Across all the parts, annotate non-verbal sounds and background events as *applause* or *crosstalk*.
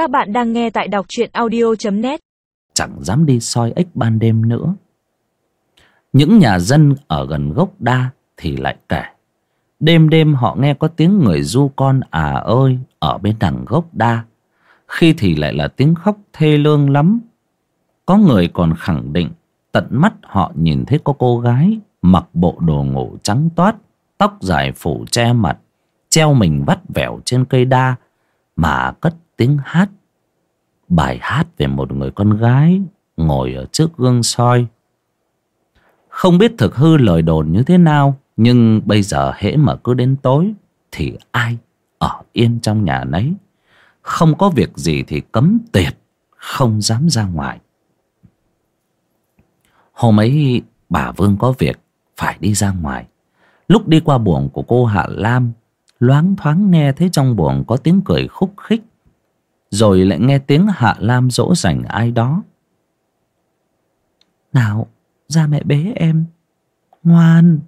Các bạn đang nghe tại đọc truyện audio.net Chẳng dám đi soi ếch ban đêm nữa. Những nhà dân ở gần gốc đa thì lại kể. Đêm đêm họ nghe có tiếng người du con à ơi ở bên đằng gốc đa. Khi thì lại là tiếng khóc thê lương lắm. Có người còn khẳng định, Tận mắt họ nhìn thấy có cô gái Mặc bộ đồ ngủ trắng toát, Tóc dài phủ che mặt, Treo mình vắt vẻo trên cây đa Mà cất tiếng hát, bài hát về một người con gái ngồi ở trước gương soi. Không biết thực hư lời đồn như thế nào, nhưng bây giờ hễ mà cứ đến tối thì ai ở yên trong nhà nấy. Không có việc gì thì cấm tuyệt không dám ra ngoài. Hôm ấy bà vương có việc, phải đi ra ngoài. Lúc đi qua buồng của cô hạ lam, loáng thoáng nghe thấy trong buồng có tiếng cười khúc khích rồi lại nghe tiếng Hạ Lam dỗ dành ai đó. Nào, ra mẹ bế em. Ngoan,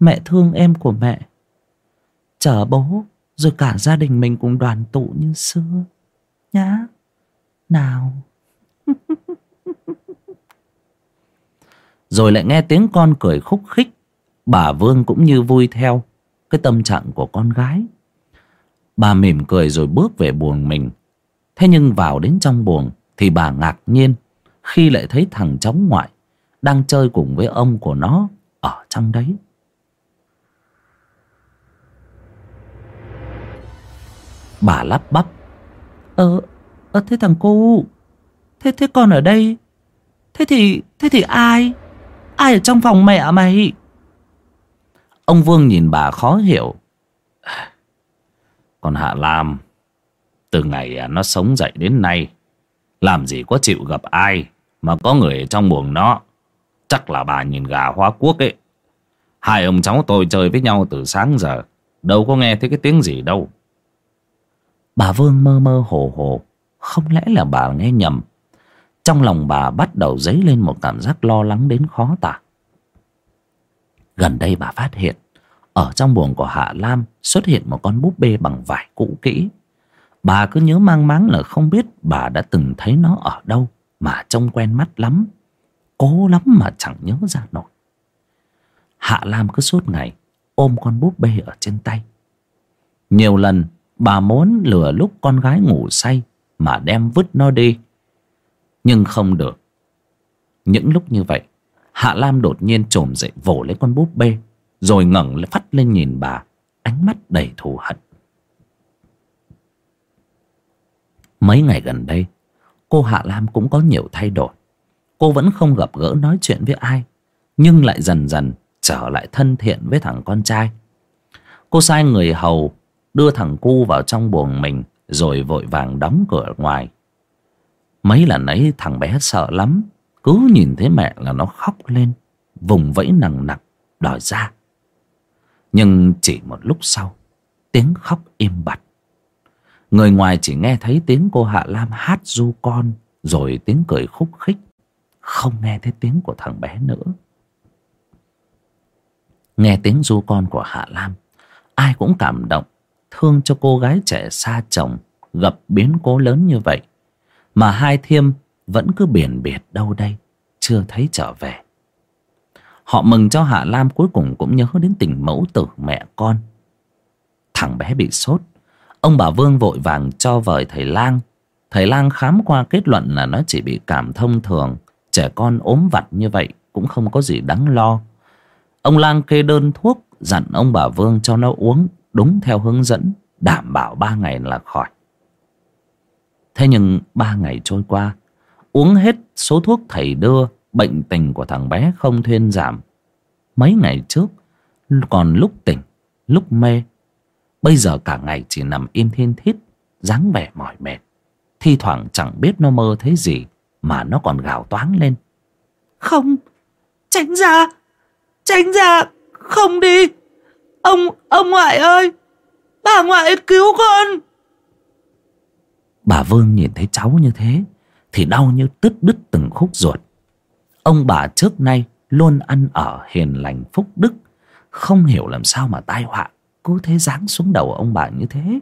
Mẹ thương em của mẹ. Chờ bố, Rồi cả gia đình mình cùng đoàn tụ như xưa Nhá. Nào. *laughs* Rồi lại nghe tiếng con cười khúc khích. Bà Vương cũng như vui theo Cái tâm trạng của con gái. Bà mỉm cười rồi bước về buồng mình. Thế nhưng vào đến trong buồng Thì bà ngạc nhiên Khi lại thấy thằng cháu ngoại Đang chơi cùng với ông của nó Ở trong đấy. Bà lắp bắp Ờ, ờ thế thằng cô Thế thế con ở đây Thế thì, thế thì ai Ai ở trong phòng mẹ mày? Ông Vương nhìn bà khó hiểu. Còn Hạ Lam từ ngày à, nó sống dậy đến nay, Làm gì có chịu gặp ai Mà có người trong buồng nó. Chắc là bà nhìn gà hoa quốc ấy. Hai ông cháu tôi chơi với nhau từ sáng giờ, Đâu có nghe thấy cái tiếng gì đâu. Bà Vương mơ mơ hồ hồ, Không lẽ là bà nghe nhầm? Trong lòng bà bắt đầu dấy lên một cảm giác lo lắng đến khó tả. Gần đây bà phát hiện, Ở trong buồng của Hạ Lam xuất hiện một con búp bê bằng vải cũ kỹ. Bà cứ nhớ mang máng là không biết bà đã từng thấy nó ở đâu mà trông quen mắt lắm. Cố lắm mà chẳng nhớ ra nổi. Hạ Lam cứ suốt ngày ôm con búp bê ở trên tay. Nhiều lần bà muốn lừa lúc con gái ngủ say mà đem vứt nó đi. Nhưng không được. Những lúc như vậy, Hạ Lam đột nhiên trồm dậy vồ lấy con búp bê rồi ngẩng phát lên nhìn bà, ánh mắt đầy thù hận. Mấy ngày gần đây, Cô Hạ Lam cũng có nhiều thay đổi. Cô vẫn không gặp gỡ nói chuyện với ai, Nhưng lại dần dần trở lại thân thiện với thằng con trai. Cô sai người hầu đưa thằng cu vào trong buồng mình Rồi vội vàng đóng cửa ngoài. Mấy lần ấy thằng bé sợ lắm, Cứ nhìn thấy mẹ là nó khóc lên, Vùng vẫy nặng nặc, đòi ra. Nhưng chỉ một lúc sau, Tiếng khóc im bặt. Người ngoài chỉ nghe thấy tiếng cô Hạ Lam hát du con, Rồi tiếng cười khúc khích. Không nghe thấy tiếng của thằng bé nữa. Nghe tiếng du con của Hạ Lam, Ai cũng cảm động. Thương cho cô gái trẻ xa chồng, Gặp biến cố lớn như vậy. Mà hai thiêm vẫn cứ biển biệt đâu đây, Chưa thấy trở về. Họ mừng cho Hạ Lam cuối cùng cũng nhớ đến tình mẫu tử mẹ con. Thằng bé bị sốt Ông bà Vương vội vàng cho vời thầy lang. Thầy lang khám qua kết luận là nó chỉ bị cảm thông thường. Trẻ con ốm vặt như vậy cũng không có gì đáng lo. Ông lang kê đơn thuốc, Dặn ông bà Vương cho nó uống, đúng theo hướng dẫn, Đảm bảo ba ngày là khỏi. Thế nhưng ba ngày trôi qua, Uống hết số thuốc thầy đưa, Bệnh tình của thằng bé không thuyên giảm. Mấy ngày trước, Còn lúc tỉnh, Lúc mê Bây giờ cả ngày chỉ nằm im thiên thít dáng vẻ mỏi mệt. Thi thoảng chẳng biết nó mơ thấy gì Mà nó còn gào toáng lên. Không Tránh ra Tránh ra Không đi. Ông Ông ngoại ơi Bà ngoại cứu con. Bà Vương nhìn thấy cháu như thế Thì đau như tứt đứt từng khúc ruột. Ông bà trước nay Luôn ăn ở hiền lành phúc đức Không hiểu làm sao mà tai họa cứ thế giáng xuống đầu ông bà như thế.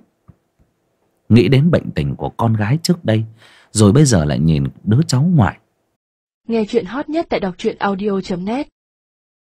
Nghĩ đến bệnh tình của con gái trước đây, rồi bây giờ lại nhìn đứa cháu ngoại. Nghe chuyện hot nhất tại đọc truyện audio net.